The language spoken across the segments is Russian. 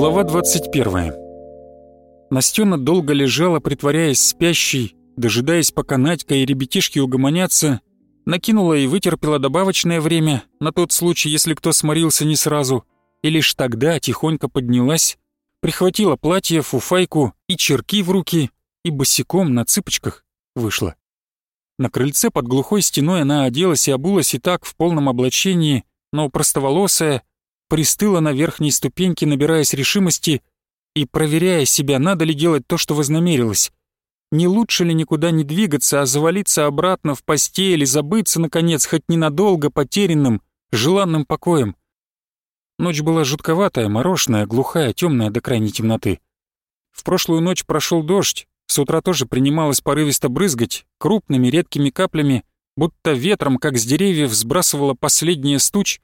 Глава 21. Настена долго лежала, притворяясь спящей, дожидаясь, пока Надька и ребятишки угомонятся, накинула и вытерпела добавочное время, на тот случай, если кто сморился не сразу, и лишь тогда тихонько поднялась, прихватила платье, фуфайку и черки в руки и босиком на цыпочках вышла. На крыльце под глухой стеной она оделась и обулась и так в полном облачении, но простоволосая, пристыла на верхней ступеньке, набираясь решимости и проверяя себя, надо ли делать то, что вознамерилась. Не лучше ли никуда не двигаться, а завалиться обратно в постель и забыться, наконец, хоть ненадолго потерянным, желанным покоем? Ночь была жутковатая, мороженая, глухая, темная до крайней темноты. В прошлую ночь прошел дождь, с утра тоже принималось порывисто брызгать, крупными редкими каплями, будто ветром, как с деревьев, сбрасывало последняя стуч,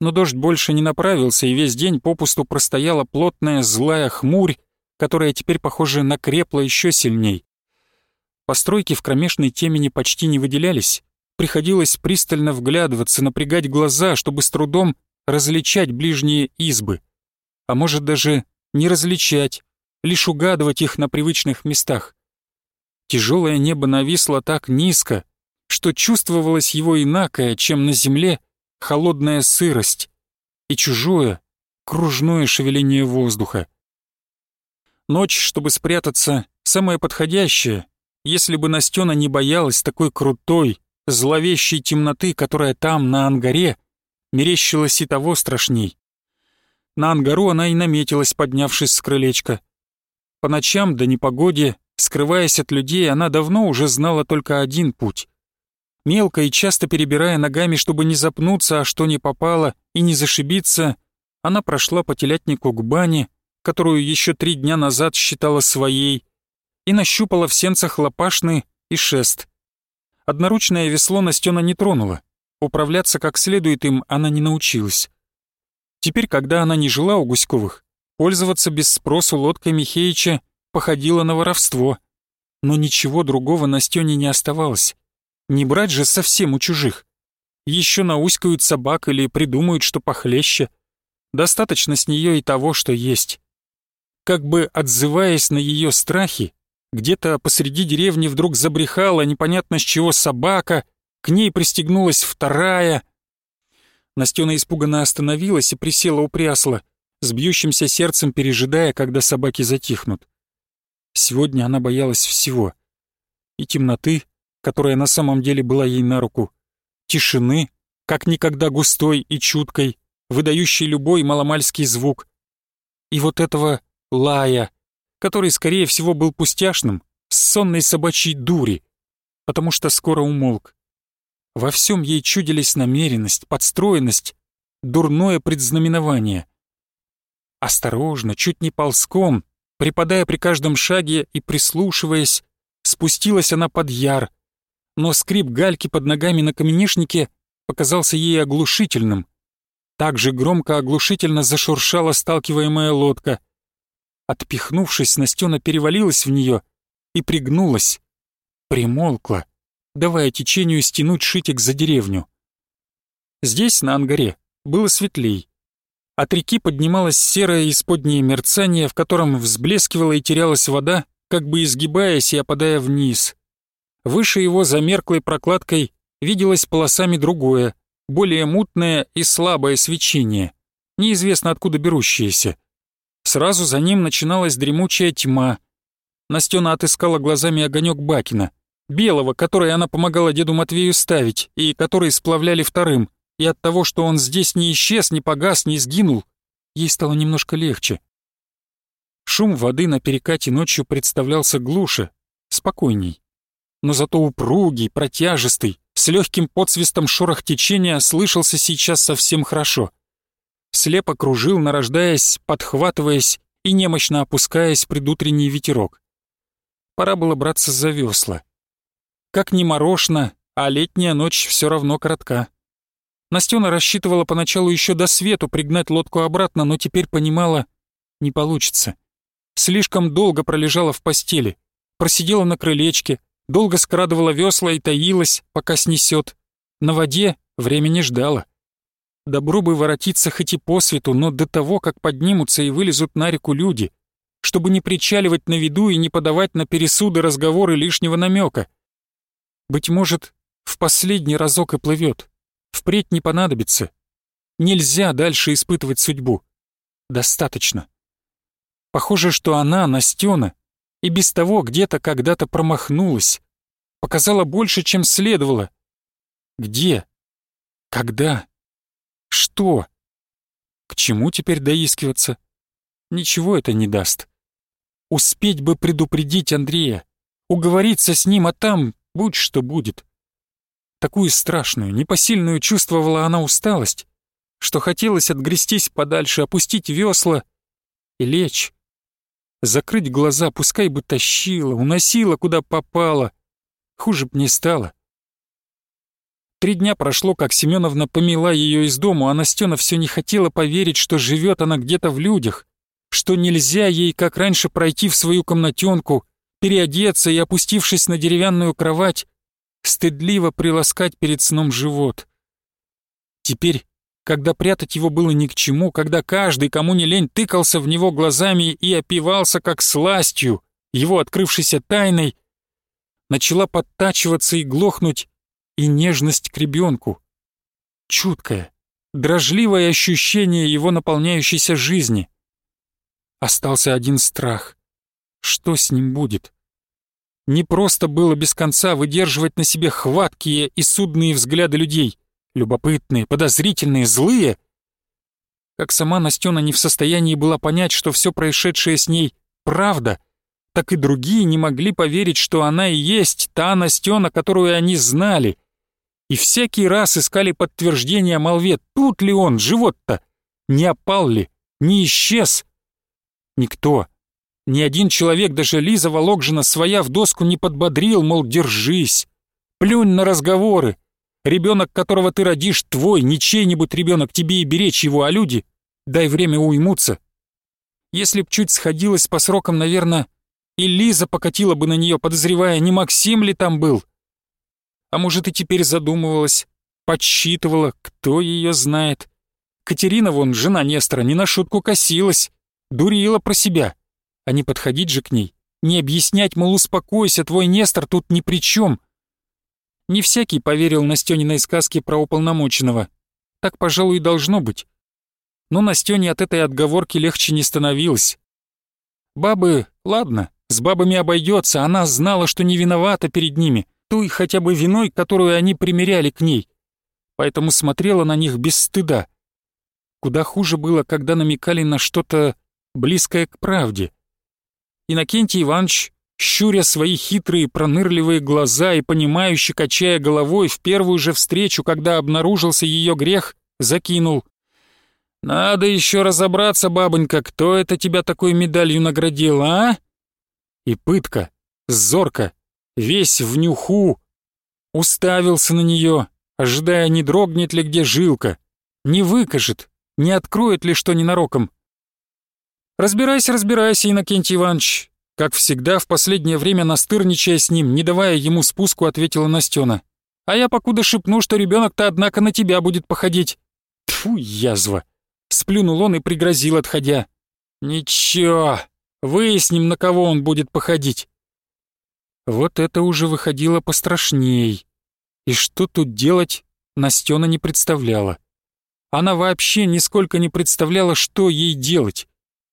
но дождь больше не направился, и весь день попусту простояла плотная злая хмурь, которая теперь, похоже, накрепла еще сильней. Постройки в кромешной темени почти не выделялись. Приходилось пристально вглядываться, напрягать глаза, чтобы с трудом различать ближние избы. А может даже не различать, лишь угадывать их на привычных местах. Тяжелое небо нависло так низко, что чувствовалось его инакое, чем на земле холодная сырость и чужое, кружное шевеление воздуха. Ночь, чтобы спрятаться, самое подходящее, если бы Настена не боялась такой крутой, зловещей темноты, которая там, на ангаре, мерещилась и того страшней. На ангару она и наметилась, поднявшись с крылечка. По ночам до да скрываясь от людей, она давно уже знала только один путь мелко и часто перебирая ногами, чтобы не запнуться, а что не попало, и не зашибиться, она прошла по телятнику к бане, которую еще три дня назад считала своей, и нащупала в сенцах лопашны и шест. Одноручное весло Настена не тронула, управляться как следует им она не научилась. Теперь, когда она не жила у Гуськовых, пользоваться без спросу лодкой Михеича походило на воровство, но ничего другого Настене не оставалось. Не брать же совсем у чужих. Еще науськают собак или придумают, что похлеще. Достаточно с нее и того, что есть. Как бы отзываясь на ее страхи, где-то посреди деревни вдруг забрехала непонятно с чего собака, к ней пристегнулась вторая. Настена испуганно остановилась и присела у прясла, с бьющимся сердцем пережидая, когда собаки затихнут. Сегодня она боялась всего. И темноты, которая на самом деле была ей на руку, тишины, как никогда густой и чуткой, выдающей любой маломальский звук, и вот этого лая, который, скорее всего, был пустяшным, с сонной собачьей дури, потому что скоро умолк. Во всем ей чудились намеренность, подстроенность, дурное предзнаменование. Осторожно, чуть не ползком, припадая при каждом шаге и прислушиваясь, спустилась она под яр, но скрип гальки под ногами на каменишнике показался ей оглушительным. Так же громко оглушительно зашуршала сталкиваемая лодка. Отпихнувшись, Настена перевалилась в нее и пригнулась. Примолкла, давая течению стянуть шитик за деревню. Здесь, на ангаре, было светлей. От реки поднималось серое исподнее мерцание, в котором взблескивала и терялась вода, как бы изгибаясь и опадая вниз. Выше его за мерклой прокладкой виделось полосами другое, более мутное и слабое свечение, неизвестно откуда берущееся. Сразу за ним начиналась дремучая тьма. Настена отыскала глазами огонек Бакина, белого, который она помогала деду Матвею ставить и который сплавляли вторым, и от того, что он здесь не исчез, не погас, не сгинул, ей стало немножко легче. Шум воды на перекате ночью представлялся глуше, спокойней но зато упругий, протяжистый, с легким подсвистом шорох течения слышался сейчас совсем хорошо. Слепо кружил, нарождаясь, подхватываясь и немощно опускаясь предутренний ветерок. Пора было браться за весла. Как ни морожно, а летняя ночь все равно коротка. Настена рассчитывала поначалу еще до свету пригнать лодку обратно, но теперь понимала, не получится. Слишком долго пролежала в постели, просидела на крылечке, долго скрадывала весла и таилась, пока снесет. На воде время не ждало. Добру бы воротиться хоть и по свету, но до того, как поднимутся и вылезут на реку люди, чтобы не причаливать на виду и не подавать на пересуды разговоры лишнего намека. Быть может, в последний разок и плывет. Впредь не понадобится. Нельзя дальше испытывать судьбу. Достаточно. Похоже, что она, Настена, и без того где-то когда-то промахнулась, показала больше, чем следовало. Где? Когда? Что? К чему теперь доискиваться? Ничего это не даст. Успеть бы предупредить Андрея, уговориться с ним, а там будь что будет. Такую страшную, непосильную чувствовала она усталость, что хотелось отгрестись подальше, опустить весла и лечь, закрыть глаза, пускай бы тащила, уносила, куда попало. Хуже б не стало. Три дня прошло, как Семеновна помела ее из дому, а Настена все не хотела поверить, что живет она где-то в людях, что нельзя ей, как раньше, пройти в свою комнатенку, переодеться и, опустившись на деревянную кровать, стыдливо приласкать перед сном живот. Теперь когда прятать его было ни к чему, когда каждый, кому не лень, тыкался в него глазами и опивался как сластью, его открывшейся тайной, начала подтачиваться и глохнуть, и нежность к ребенку. Чуткое, дрожливое ощущение его наполняющейся жизни. Остался один страх. Что с ним будет? Не просто было без конца выдерживать на себе хваткие и судные взгляды людей — любопытные, подозрительные, злые. Как сама Настена не в состоянии была понять, что все происшедшее с ней — правда, так и другие не могли поверить, что она и есть та Настена, которую они знали. И всякий раз искали подтверждение молве, тут ли он, живот-то, не опал ли, не исчез. Никто, ни один человек, даже Лиза Волокжина своя в доску не подбодрил, мол, держись, плюнь на разговоры, Ребенок, которого ты родишь, твой, не чей-нибудь ребенок, тебе и беречь его, а люди, дай время уймутся. Если б чуть сходилось по срокам, наверное, и Лиза покатила бы на нее, подозревая, не Максим ли там был. А может, и теперь задумывалась, подсчитывала, кто ее знает. Катерина, вон, жена Нестора, не на шутку косилась, дурила про себя. А не подходить же к ней, не объяснять, мол, успокойся, твой Нестор тут ни при чем. — не всякий поверил Настёниной сказке про уполномоченного. Так, пожалуй, и должно быть. Но Настёне от этой отговорки легче не становилось. Бабы, ладно, с бабами обойдется, она знала, что не виновата перед ними, той хотя бы виной, которую они примеряли к ней. Поэтому смотрела на них без стыда. Куда хуже было, когда намекали на что-то близкое к правде. Иннокентий Иванович щуря свои хитрые пронырливые глаза и понимающе качая головой в первую же встречу, когда обнаружился ее грех, закинул. «Надо еще разобраться, бабонька, кто это тебя такой медалью наградил, а?» И пытка, зорко, весь в нюху, уставился на нее, ожидая, не дрогнет ли где жилка, не выкажет, не откроет ли что ненароком. «Разбирайся, разбирайся, Иннокентий Иванович, как всегда, в последнее время настырничая с ним, не давая ему спуску, ответила Настена. «А я покуда шепну, что ребенок-то, однако, на тебя будет походить». Тфу, язва!» Сплюнул он и пригрозил, отходя. «Ничего, выясним, на кого он будет походить». Вот это уже выходило пострашней. И что тут делать, Настена не представляла. Она вообще нисколько не представляла, что ей делать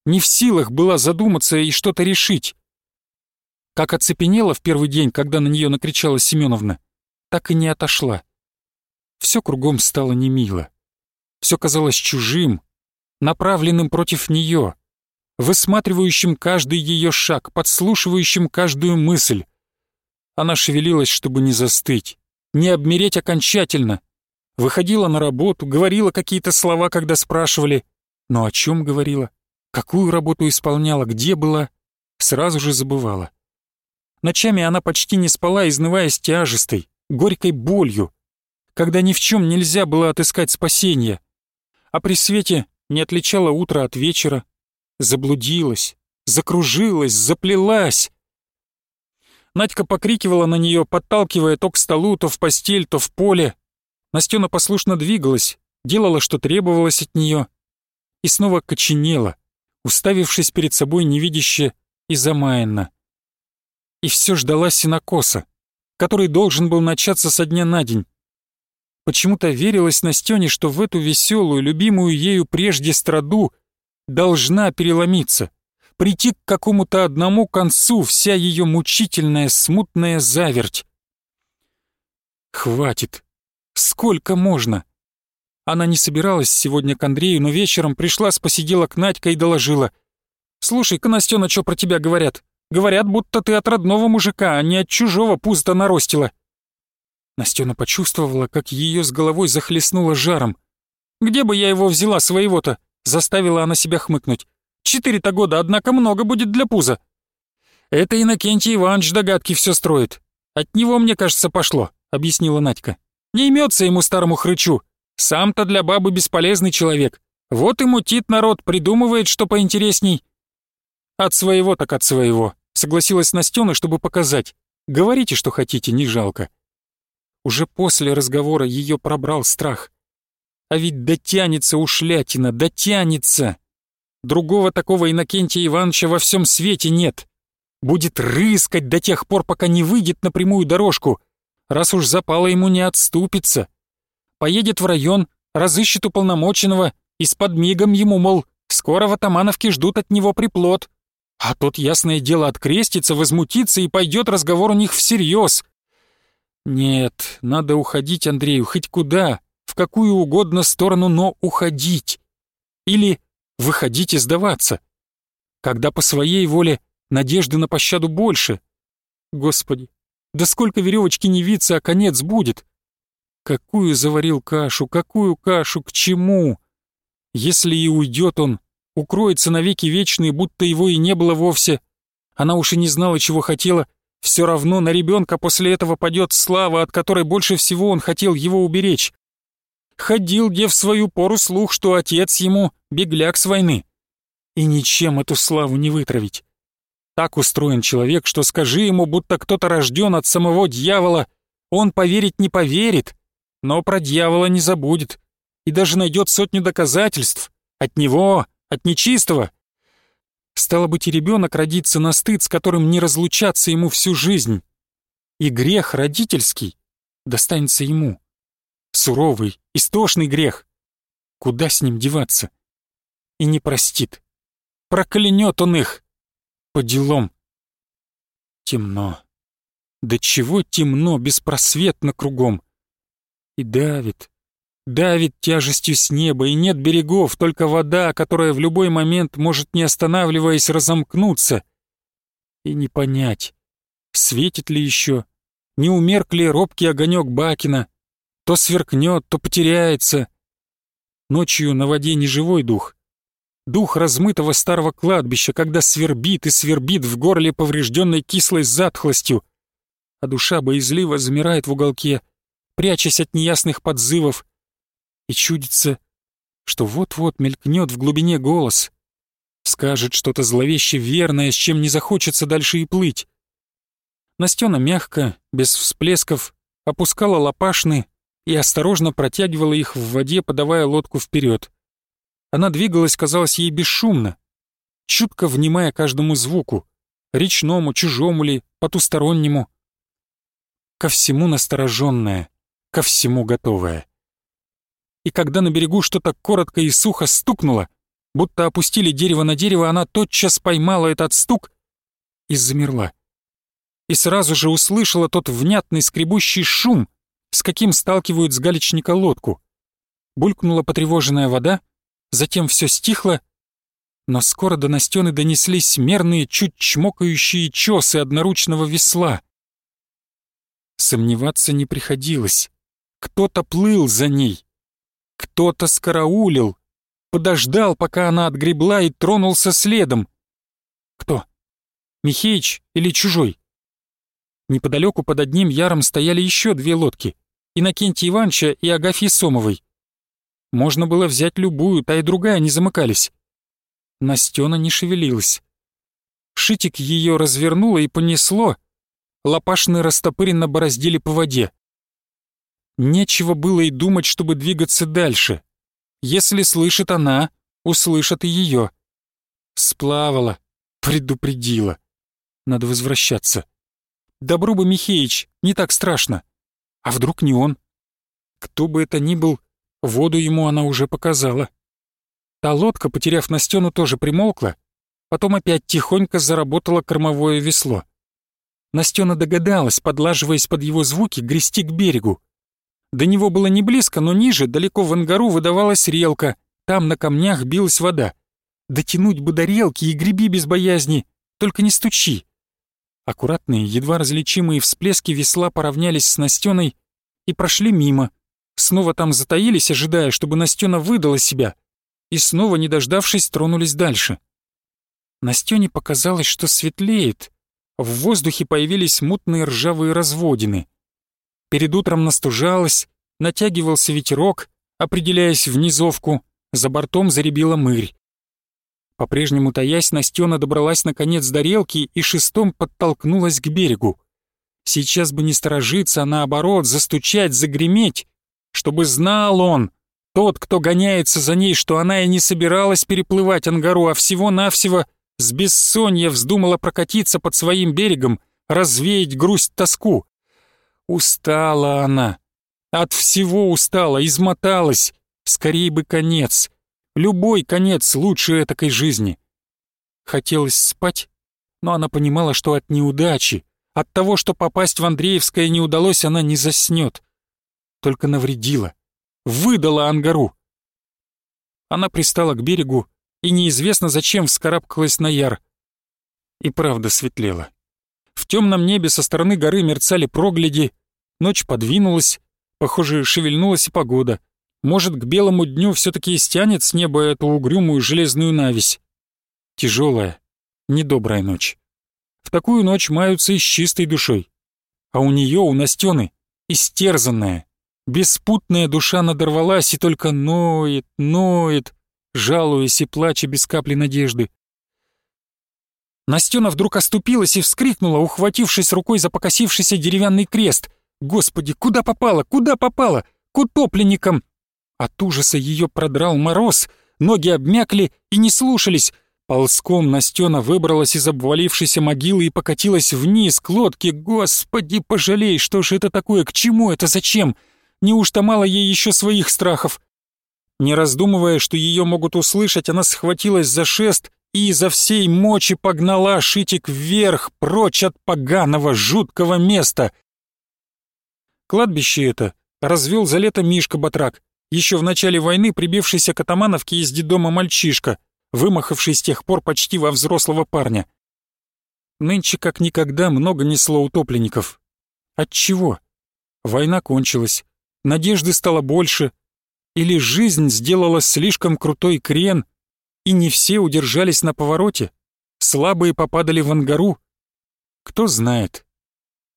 не в силах была задуматься и что-то решить. Как оцепенела в первый день, когда на нее накричала Семеновна, так и не отошла. Все кругом стало немило. Все казалось чужим, направленным против нее, высматривающим каждый ее шаг, подслушивающим каждую мысль. Она шевелилась, чтобы не застыть, не обмереть окончательно. Выходила на работу, говорила какие-то слова, когда спрашивали. Но о чем говорила? Какую работу исполняла, где была, сразу же забывала. Ночами она почти не спала, изнываясь тяжестой, горькой болью, когда ни в чем нельзя было отыскать спасения, а при свете не отличала утро от вечера, заблудилась, закружилась, заплелась. Надька покрикивала на нее, подталкивая то к столу, то в постель, то в поле. Настена послушно двигалась, делала, что требовалось от нее, и снова коченела, уставившись перед собой невидяще и замаянно. И все ждала синокоса, который должен был начаться со дня на день. Почему-то верилась Настёне, что в эту веселую, любимую ею прежде страду должна переломиться, прийти к какому-то одному концу вся ее мучительная, смутная заверть. «Хватит! Сколько можно? Она не собиралась сегодня к Андрею, но вечером пришла с посиделок Надька и доложила. «Слушай-ка, Настёна, чё про тебя говорят? Говорят, будто ты от родного мужика, а не от чужого пузда наростила». Настёна почувствовала, как её с головой захлестнуло жаром. «Где бы я его взяла, своего-то?» — заставила она себя хмыкнуть. «Четыре-то года, однако, много будет для пуза». «Это Иннокентий Иванович догадки всё строит. От него, мне кажется, пошло», — объяснила Надька. «Не имётся ему старому хрычу, сам-то для бабы бесполезный человек. Вот и мутит народ, придумывает, что поинтересней. От своего так от своего, согласилась Настена, чтобы показать. Говорите, что хотите, не жалко. Уже после разговора ее пробрал страх. А ведь дотянется ушлятина, дотянется. Другого такого Иннокентия Ивановича во всем свете нет. Будет рыскать до тех пор, пока не выйдет на прямую дорожку, раз уж запало ему не отступится поедет в район, разыщет уполномоченного и с подмигом ему, мол, скоро в Атамановке ждут от него приплод. А тот, ясное дело, открестится, возмутится и пойдет разговор у них всерьез. Нет, надо уходить Андрею хоть куда, в какую угодно сторону, но уходить. Или выходить и сдаваться. Когда по своей воле надежды на пощаду больше. Господи, да сколько веревочки не виться, а конец будет. Какую заварил кашу, какую кашу, к чему? Если и уйдет он, укроется навеки вечные, будто его и не было вовсе. Она уж и не знала, чего хотела. Все равно на ребенка после этого падет слава, от которой больше всего он хотел его уберечь. Ходил где в свою пору слух, что отец ему бегляк с войны. И ничем эту славу не вытравить. Так устроен человек, что скажи ему, будто кто-то рожден от самого дьявола, он поверить не поверит, но про дьявола не забудет и даже найдет сотню доказательств. От него, от нечистого. Стало быть, и ребенок родится на стыд, с которым не разлучаться ему всю жизнь. И грех родительский достанется ему. Суровый, истошный грех. Куда с ним деваться? И не простит. Проклянет он их. По делам. Темно. Да чего темно, беспросветно кругом и давит. Давит тяжестью с неба, и нет берегов, только вода, которая в любой момент может, не останавливаясь, разомкнуться. И не понять, светит ли еще, не умерк ли робкий огонек Бакина, то сверкнет, то потеряется. Ночью на воде неживой дух. Дух размытого старого кладбища, когда свербит и свербит в горле поврежденной кислой затхлостью, а душа боязливо замирает в уголке — прячась от неясных подзывов, и чудится, что вот-вот мелькнет в глубине голос, скажет что-то зловеще верное, с чем не захочется дальше и плыть. Настена мягко, без всплесков, опускала лопашны и осторожно протягивала их в воде, подавая лодку вперед. Она двигалась, казалось ей бесшумно, чутко внимая каждому звуку, речному, чужому ли, потустороннему. Ко всему настороженная, ко всему готовая. И когда на берегу что-то коротко и сухо стукнуло, будто опустили дерево на дерево, она тотчас поймала этот стук и замерла. И сразу же услышала тот внятный скребущий шум, с каким сталкивают с галечника лодку. Булькнула потревоженная вода, затем все стихло, но скоро до Настены донеслись мерные, чуть чмокающие чесы одноручного весла. Сомневаться не приходилось. Кто-то плыл за ней. Кто-то скараулил. Подождал, пока она отгребла и тронулся следом. Кто? Михеич или чужой? Неподалеку под одним яром стояли еще две лодки. Иннокентия Иванча, и Агафьи Сомовой. Можно было взять любую, та и другая не замыкались. Настена не шевелилась. Шитик ее развернуло и понесло. Лопашны растопыренно бороздили по воде. Нечего было и думать, чтобы двигаться дальше. Если слышит она, услышат и ее. Сплавала, предупредила. Надо возвращаться. Добру бы Михеич, не так страшно. А вдруг не он? Кто бы это ни был, воду ему она уже показала. Та лодка, потеряв Настену, тоже примолкла, потом опять тихонько заработало кормовое весло. Настена догадалась, подлаживаясь под его звуки, грести к берегу. До него было не близко, но ниже, далеко в ангару, выдавалась релка. Там на камнях билась вода. Дотянуть бы до релки и греби без боязни, только не стучи. Аккуратные, едва различимые всплески весла поравнялись с Настеной и прошли мимо. Снова там затаились, ожидая, чтобы Настена выдала себя. И снова, не дождавшись, тронулись дальше. Настене показалось, что светлеет. В воздухе появились мутные ржавые разводины — Перед утром настужалось, натягивался ветерок, определяясь в низовку, за бортом заребила мырь. По-прежнему таясь, Настена добралась наконец до релки и шестом подтолкнулась к берегу. Сейчас бы не сторожиться, а наоборот, застучать, загреметь, чтобы знал он, тот, кто гоняется за ней, что она и не собиралась переплывать Ангару, а всего-навсего с бессонья вздумала прокатиться под своим берегом, развеять грусть-тоску. Устала она. От всего устала, измоталась. Скорей бы конец. Любой конец лучше такой жизни. Хотелось спать, но она понимала, что от неудачи, от того, что попасть в Андреевское не удалось, она не заснет. Только навредила. Выдала ангару. Она пристала к берегу и неизвестно зачем вскарабкалась на яр. И правда светлела. В темном небе со стороны горы мерцали прогляди. Ночь подвинулась, похоже, шевельнулась и погода. Может, к белому дню все-таки стянет с неба эту угрюмую железную навесь. Тяжелая, недобрая ночь. В такую ночь маются и с чистой душой. А у нее, у Настены, истерзанная, беспутная душа надорвалась и только ноет, ноет, жалуясь и плача без капли надежды. Настена вдруг оступилась и вскрикнула, ухватившись рукой за покосившийся деревянный крест. «Господи, куда попала? Куда попала? К утопленникам!» От ужаса ее продрал мороз, ноги обмякли и не слушались. Ползком Настена выбралась из обвалившейся могилы и покатилась вниз к лодке. «Господи, пожалей, что же это такое? К чему это? Зачем? Неужто мало ей еще своих страхов?» Не раздумывая, что ее могут услышать, она схватилась за шест — и изо всей мочи погнала Шитик вверх, прочь от поганого, жуткого места. Кладбище это развел за лето Мишка Батрак, еще в начале войны прибившийся к Атамановке из дедома мальчишка, вымахавший с тех пор почти во взрослого парня. Нынче как никогда много несло утопленников. Отчего? Война кончилась, надежды стало больше, или жизнь сделала слишком крутой крен — и не все удержались на повороте. Слабые попадали в ангару. Кто знает.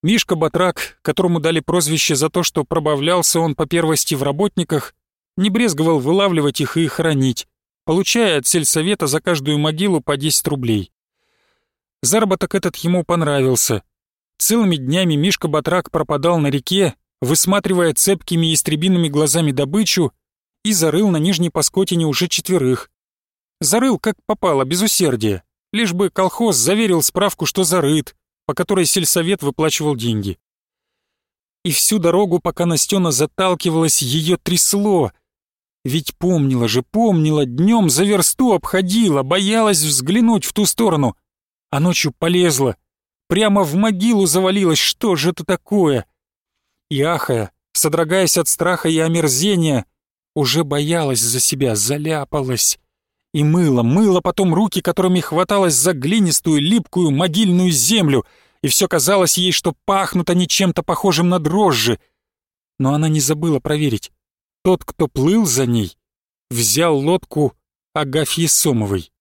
Мишка Батрак, которому дали прозвище за то, что пробавлялся он по первости в работниках, не брезговал вылавливать их и хранить, получая от сельсовета за каждую могилу по 10 рублей. Заработок этот ему понравился. Целыми днями Мишка Батрак пропадал на реке, высматривая цепкими и глазами добычу, и зарыл на нижней паскотине уже четверых, Зарыл как попало, без усердия. Лишь бы колхоз заверил справку, что зарыт, по которой сельсовет выплачивал деньги. И всю дорогу, пока Настена заталкивалась, ее трясло. Ведь помнила же, помнила, днем за версту обходила, боялась взглянуть в ту сторону. А ночью полезла, прямо в могилу завалилась, что же это такое? И ахая, содрогаясь от страха и омерзения, уже боялась за себя, заляпалась и мыло, мыло потом руки, которыми хваталась за глинистую, липкую, могильную землю, и все казалось ей, что пахнут они чем-то похожим на дрожжи. Но она не забыла проверить. Тот, кто плыл за ней, взял лодку Агафьи Сомовой.